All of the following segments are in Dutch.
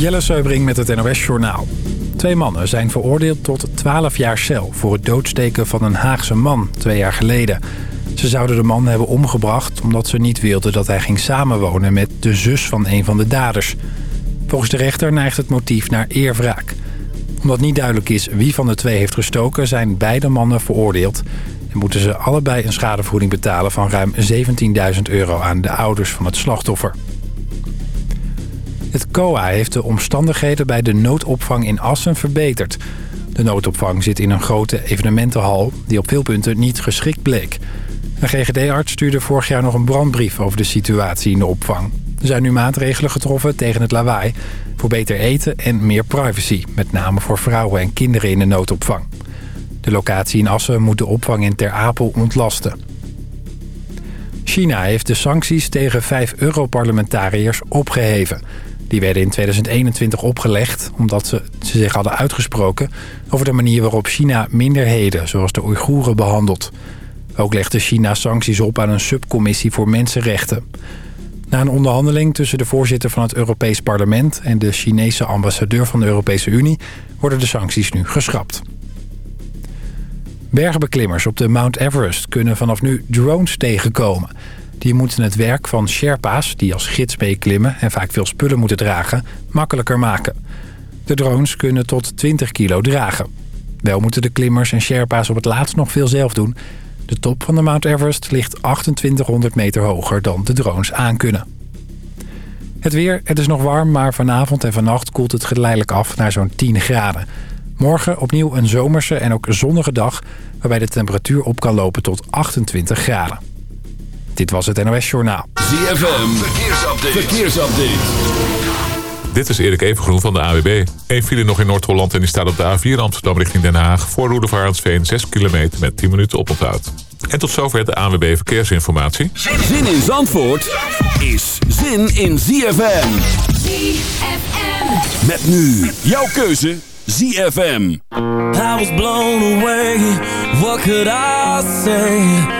Jelle Seubring met het NOS Journaal. Twee mannen zijn veroordeeld tot 12 jaar cel... voor het doodsteken van een Haagse man twee jaar geleden. Ze zouden de man hebben omgebracht omdat ze niet wilden dat hij ging samenwonen... met de zus van een van de daders. Volgens de rechter neigt het motief naar eerwraak. Omdat niet duidelijk is wie van de twee heeft gestoken... zijn beide mannen veroordeeld... en moeten ze allebei een schadevergoeding betalen... van ruim 17.000 euro aan de ouders van het slachtoffer. Het COA heeft de omstandigheden bij de noodopvang in Assen verbeterd. De noodopvang zit in een grote evenementenhal die op veel punten niet geschikt bleek. Een GGD-arts stuurde vorig jaar nog een brandbrief over de situatie in de opvang. Er zijn nu maatregelen getroffen tegen het lawaai... voor beter eten en meer privacy, met name voor vrouwen en kinderen in de noodopvang. De locatie in Assen moet de opvang in Ter Apel ontlasten. China heeft de sancties tegen vijf Europarlementariërs opgeheven... Die werden in 2021 opgelegd omdat ze, ze zich hadden uitgesproken... over de manier waarop China minderheden, zoals de Oeigoeren, behandelt. Ook legde China sancties op aan een subcommissie voor mensenrechten. Na een onderhandeling tussen de voorzitter van het Europees Parlement... en de Chinese ambassadeur van de Europese Unie... worden de sancties nu geschrapt. Bergbeklimmers op de Mount Everest kunnen vanaf nu drones tegenkomen... Die moeten het werk van Sherpa's, die als gids meeklimmen... en vaak veel spullen moeten dragen, makkelijker maken. De drones kunnen tot 20 kilo dragen. Wel moeten de klimmers en Sherpa's op het laatst nog veel zelf doen. De top van de Mount Everest ligt 2800 meter hoger dan de drones aankunnen. Het weer, het is nog warm, maar vanavond en vannacht koelt het geleidelijk af naar zo'n 10 graden. Morgen opnieuw een zomerse en ook zonnige dag... waarbij de temperatuur op kan lopen tot 28 graden. Dit was het NOS Journaal. ZFM, verkeersupdate. verkeersupdate. Dit is Erik Evengroen van de AWB. Eén file nog in Noord-Holland en die staat op de A4 Amsterdam richting Den Haag. Voor Roedevaartsveen 6 kilometer met 10 minuten oponthoud. En tot zover de AWB Verkeersinformatie. Zin in Zandvoort is zin in ZFM. ZFM. Met nu jouw keuze ZFM. I was blown away, what could I say?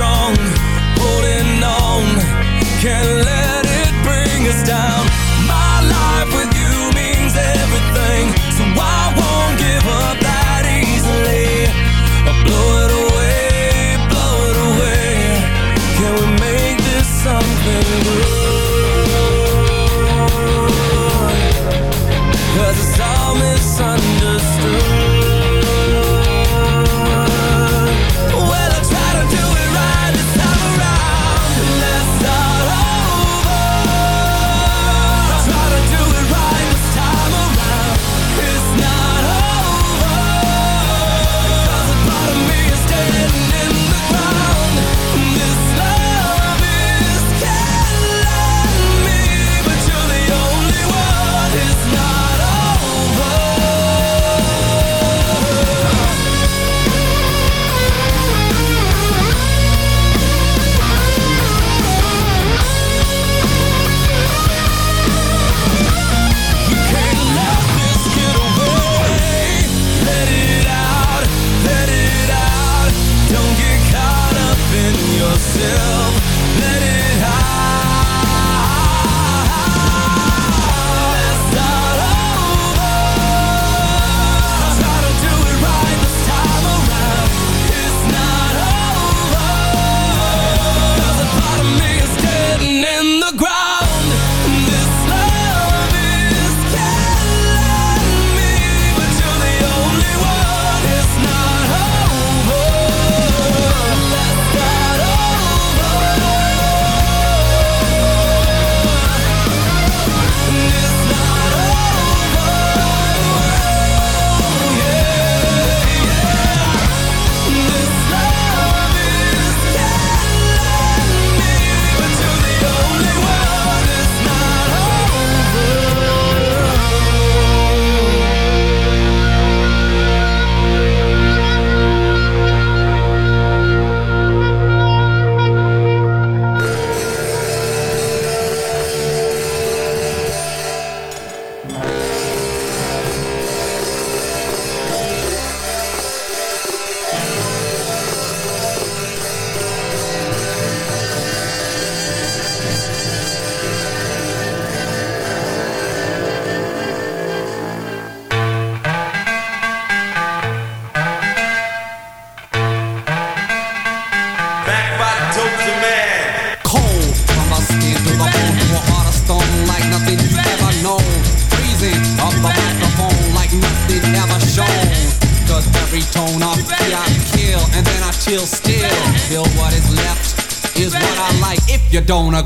strong, holding on, can't let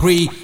agree.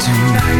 tonight.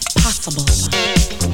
possible.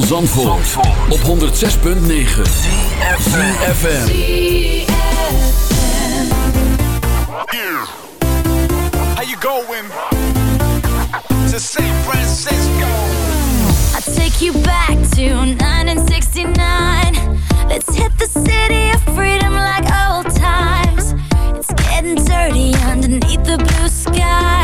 van Zandvoort, Zandvoort. op 106.9 CFFM How you going? To San Francisco. I take you back to 1969 Let's hit the city of freedom like old times. It's getting dirty underneath the blue sky.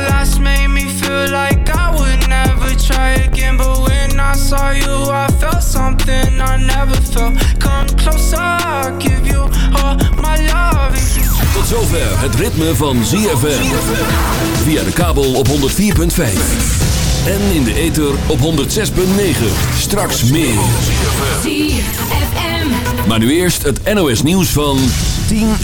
feel like I would never try again, but when I saw you, I felt something I never felt. Come closer, I'll give you all my love. Tot zover het ritme van ZFM. Via de kabel op 104.5. En in de ether op 106.9. Straks meer. Maar nu eerst het NOS nieuws van 10 uur.